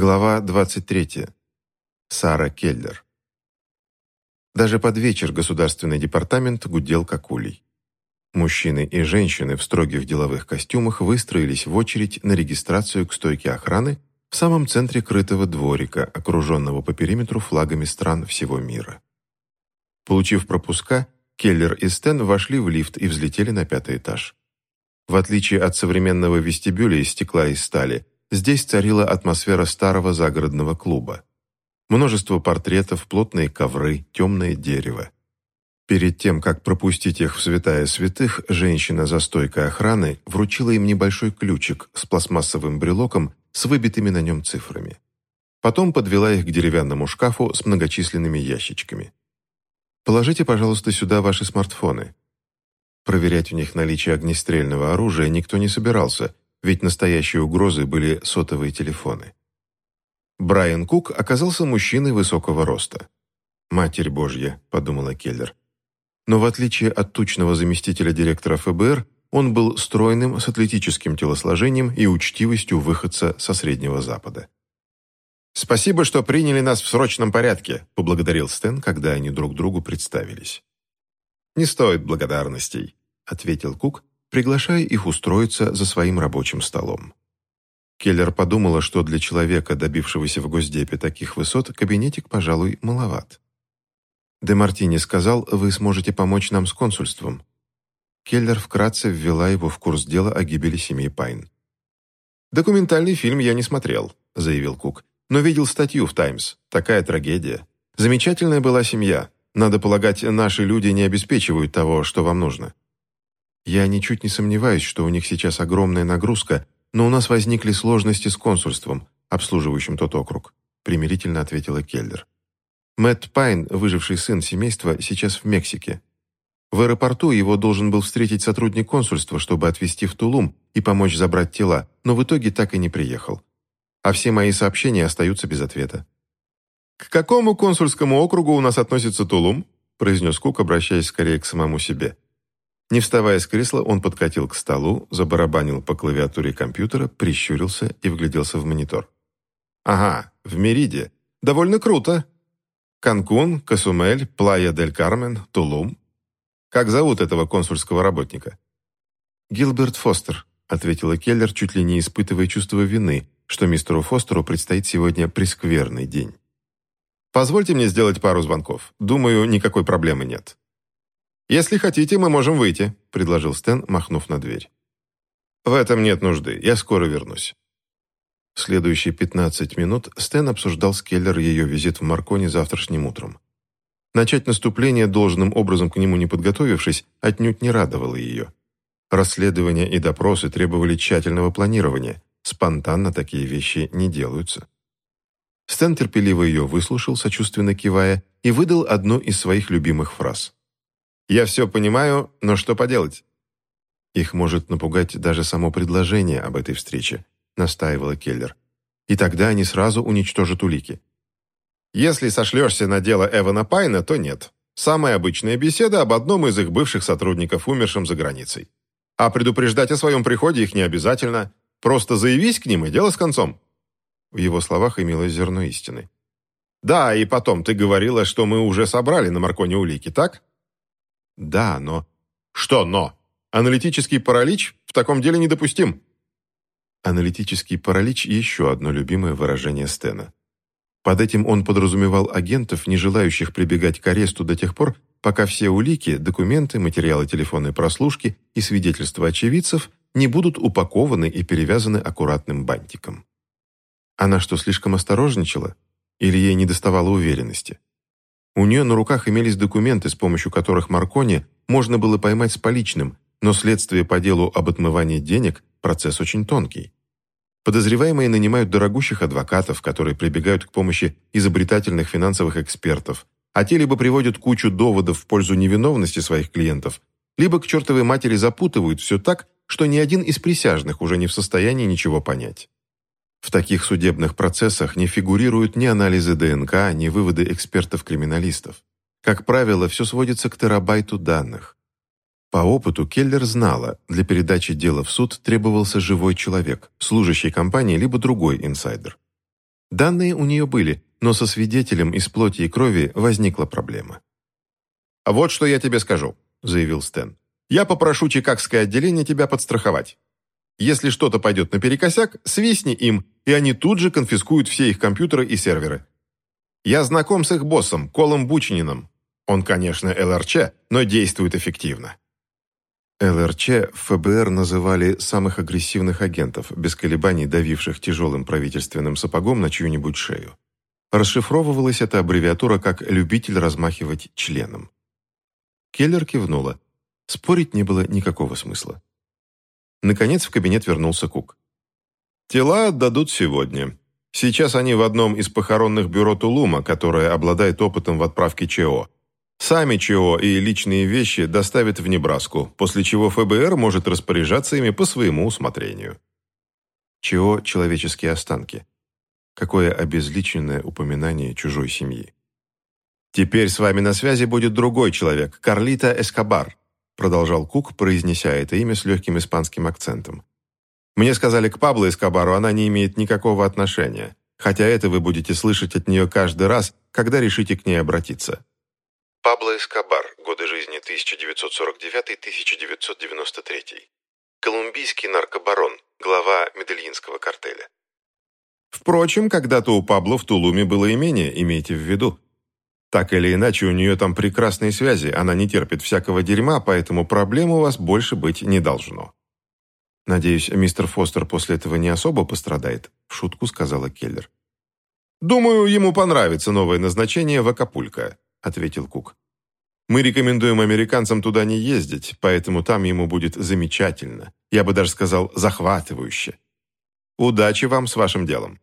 Глава 23. Сара Келлер. Даже под вечер Государственный департамент гудел как улей. Мужчины и женщины в строгих деловых костюмах выстроились в очередь на регистрацию к стойке охраны в самом центре крытого дворика, окруженного по периметру флагами стран всего мира. Получив пропуска, Келлер и Стэн вошли в лифт и взлетели на пятый этаж. В отличие от современного вестибюля из стекла и стали, здесь царила атмосфера старого загородного клуба. Множество портретов, плотные ковры, темное дерево. Перед тем, как пропустить их в святая святых, женщина за стойкой охраны вручила им небольшой ключик с пластмассовым брелоком с выбитыми на нем цифрами. Потом подвела их к деревянному шкафу с многочисленными ящичками. «Положите, пожалуйста, сюда ваши смартфоны». Проверять у них наличие огнестрельного оружия никто не собирался, ведь настоящей угрозой были сотовые телефоны. Брайан Кук оказался мужчиной высокого роста. «Матерь Божья», — подумала Келлер. Но в отличие от тучного заместителя директора ФБР, он был стройным, с атлетическим телосложением и учтивостью выходца со Среднего Запада. «Спасибо, что приняли нас в срочном порядке», — поблагодарил Стэн, когда они друг другу представились. «Не стоит благодарностей», — ответил Кук, приглашая их устроиться за своим рабочим столом. Келлер подумала, что для человека, добившегося в Госдепе таких высот, кабинетик, пожалуй, маловат. Де Мартини сказал, вы сможете помочь нам с консульством. Келлер вкратце ввела его в курс дела о гибели семьи Пайн. «Документальный фильм я не смотрел», — заявил Кук, «но видел статью в «Таймс». Такая трагедия. Замечательная была семья. Надо полагать, наши люди не обеспечивают того, что вам нужно». «Я ничуть не сомневаюсь, что у них сейчас огромная нагрузка, но у нас возникли сложности с консульством, обслуживающим тот округ», примирительно ответила Келлер. Мэтт Пайн, выживший сын семейства, сейчас в Мексике. В аэропорту его должен был встретить сотрудник консульства, чтобы отвезти в Тулум и помочь забрать тела, но в итоге так и не приехал. А все мои сообщения остаются без ответа. «К какому консульскому округу у нас относится Тулум?» произнес Кук, обращаясь скорее к самому себе. Не вставая с кресла, он подкатил к столу, забарабанил по клавиатуре компьютера, прищурился и вгляделся в монитор. «Ага, в Мериде. Довольно круто. Канкун, Касумель, Плая-дель-Кармен, Тулум. Как зовут этого консульского работника?» «Гилберт Фостер», — ответила Келлер, чуть ли не испытывая чувство вины, что мистеру Фостеру предстоит сегодня прескверный день. «Позвольте мне сделать пару звонков. Думаю, никакой проблемы нет». «Если хотите, мы можем выйти», — предложил Стэн, махнув на дверь. «В этом нет нужды. Я скоро вернусь». В следующие 15 минут Стэн обсуждал с Келлер ее визит в Маркони завтрашним утром. Начать наступление, должным образом к нему не подготовившись, отнюдь не радовало ее. Расследования и допросы требовали тщательного планирования. Спонтанно такие вещи не делаются. Стэн терпеливо ее выслушал, сочувственно кивая, и выдал одну из своих любимых фраз. Я все понимаю, но что поделать? Их может напугать даже само предложение об этой встрече, настаивала Келлер. И тогда они сразу уничтожат улики. Если сошлешься на дело Эвана Пайна, то нет. Самая обычная беседа об одном из их бывших сотрудников, умершем за границей. А предупреждать о своем приходе их не обязательно. Просто заявись к ним, и дело с концом. В его словах имелось зерно истины. «Да, и потом, ты говорила, что мы уже собрали на Марконе улики, так?» Да, но... Что «но»? Аналитический паралич в таком деле недопустим. Аналитический паралич – еще одно любимое выражение Стена. Под этим он подразумевал агентов, не желающих прибегать к аресту до тех пор, пока все улики, документы, материалы телефонной прослушки и свидетельства очевидцев не будут упакованы и перевязаны аккуратным бантиком. Она что, слишком осторожничала? Или ей не доставало уверенности? У нее на руках имелись документы, с помощью которых Маркони можно было поймать с поличным, но следствие по делу об отмывании денег – процесс очень тонкий. Подозреваемые нанимают дорогущих адвокатов, которые прибегают к помощи изобретательных финансовых экспертов, а те либо приводят кучу доводов в пользу невиновности своих клиентов, либо к чертовой матери запутывают все так, что ни один из присяжных уже не в состоянии ничего понять. В таких судебных процессах не фигурируют ни анализы ДНК, ни выводы экспертов-криминалистов. Как правило, все сводится к терабайту данных. По опыту Келлер знала, для передачи дела в суд требовался живой человек, служащий компании либо другой инсайдер. Данные у нее были, но со свидетелем из плоти и крови возникла проблема. «А вот что я тебе скажу», — заявил Стэн. «Я попрошу Чикагское отделение тебя подстраховать. Если что-то пойдет наперекосяк, свистни им, и они тут же конфискуют все их компьютеры и серверы. Я знаком с их боссом, Колом Бучининым. Он, конечно, ЛРЧ, но действует эффективно». ЛРЧ ФБР называли самых агрессивных агентов, без колебаний давивших тяжелым правительственным сапогом на чью-нибудь шею. Расшифровывалась эта аббревиатура как «любитель размахивать членом». Келлер кивнула. Спорить не было никакого смысла. Наконец в кабинет вернулся Кук. «Тела отдадут сегодня. Сейчас они в одном из похоронных бюро Тулума, которое обладает опытом в отправке ЧО. Сами ЧО и личные вещи доставят в Небраску, после чего ФБР может распоряжаться ими по своему усмотрению». ЧО – человеческие останки. Какое обезличенное упоминание чужой семьи. «Теперь с вами на связи будет другой человек, Карлита Эскобар», продолжал Кук, произнеся это имя с легким испанским акцентом. «Мне сказали, к Пабло Эскобару она не имеет никакого отношения, хотя это вы будете слышать от нее каждый раз, когда решите к ней обратиться». Пабло Эскобар, годы жизни 1949-1993. Колумбийский наркобарон, глава Медельинского картеля. Впрочем, когда-то у Пабло в Тулуме было имение, имейте в виду. Так или иначе, у нее там прекрасные связи, она не терпит всякого дерьма, поэтому проблем у вас больше быть не должно. «Надеюсь, мистер Фостер после этого не особо пострадает», — в шутку сказала Келлер. «Думаю, ему понравится новое назначение в Акапулько», — ответил Кук. «Мы рекомендуем американцам туда не ездить, поэтому там ему будет замечательно. Я бы даже сказал, захватывающе. Удачи вам с вашим делом».